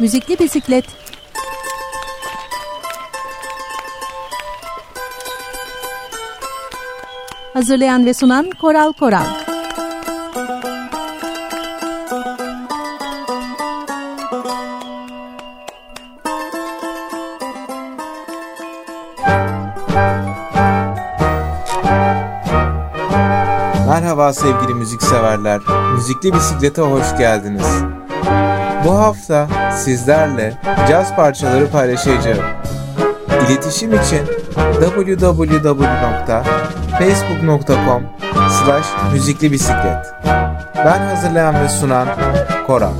Müzikli Bisiklet Hazırlayan ve sunan Koral Koral Merhaba sevgili müzikseverler. Müzikli bisiklete hoş geldiniz. Bu hafta sizlerle caz parçaları paylaşacağım. İletişim için www.facebook.com slash müzikli bisiklet. Ben hazırlayan ve sunan Koran.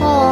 哦